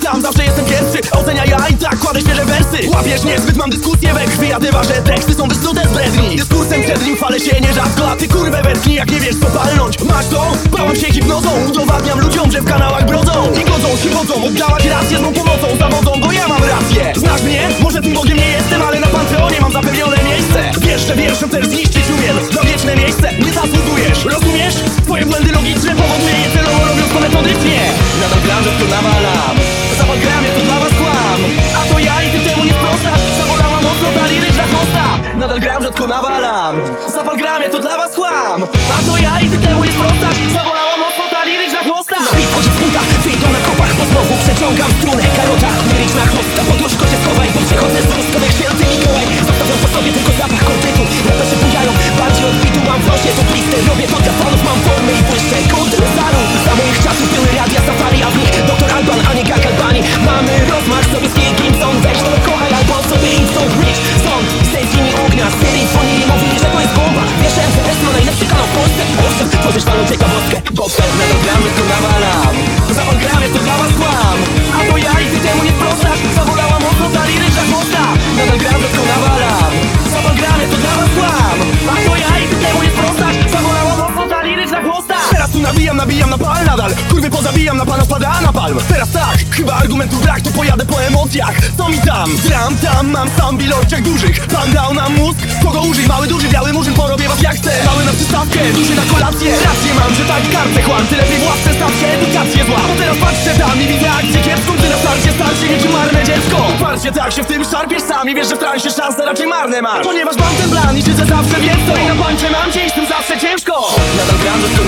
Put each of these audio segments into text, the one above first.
zawsze jestem pierwszy Ocenia ja i tak kładę świeże wersy. Łapiesz niezbyt, mam dyskusję we krwi A dywa, że teksty są wysnute z bredni. Dyskursem przed nim chwalę się nierzadko A ty kurwę wetknij, jak nie wiesz co palnąć. Masz to? Bałem się hipnozą Udowadniam ludziom, że w kanałach brodzą. I godzą się wodzą, oddałaś rację z mą pomocą Zawodzą, bo ja mam rację. Znasz mnie? Może tym Bogiem Nadal gram, rzadko nawalam. Zapal gram, to dla was kłam. A to ja i ty temu nie sprostasz Zabolała mocno ta liryczna chłosta Na bit chodzi w butach, wyjdą na kopach Bo znowu przeciągam strunę. Karota, liryczna chłosta argumentów brak To pojadę po emocjach, co mi tam? Gram tam, mam sam ilościach dużych. Pan dał nam mózg, kogo użyj Mały, duży, biały murzyn, porobię was jak chcę Mały na przystawkę, duży na kolację. Rację mam, że tak kartę chłam Ty lepiej w ławce staw się, edukację zła. Bo teraz patrzę tam i widzę akcję kiepską. Ty na starcie starcie niczym marne dziecko. Uparcie tak się w tym szarpiesz sam I wiesz, że w transie szanse raczej marne masz. Ponieważ mam ten plan i życzę zawsze to I na pańcze mam cię i tym zawsze ciężko. Nadal gram, że to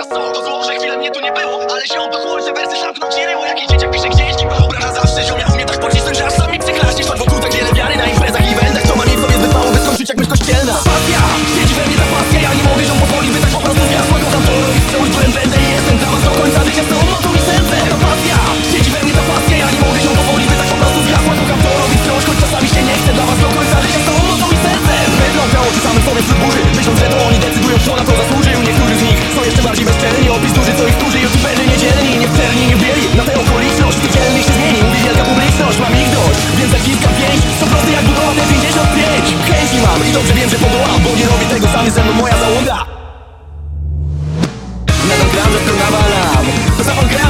Teraz co? To zło, chwilę mnie tu nie było Ale się chłodź, że wersy szarpną pokonam i dobrze wiem, że podołam Bo nie robi tego sami ze mną moja załoga. Nadal gram, że to nawalam To za on gram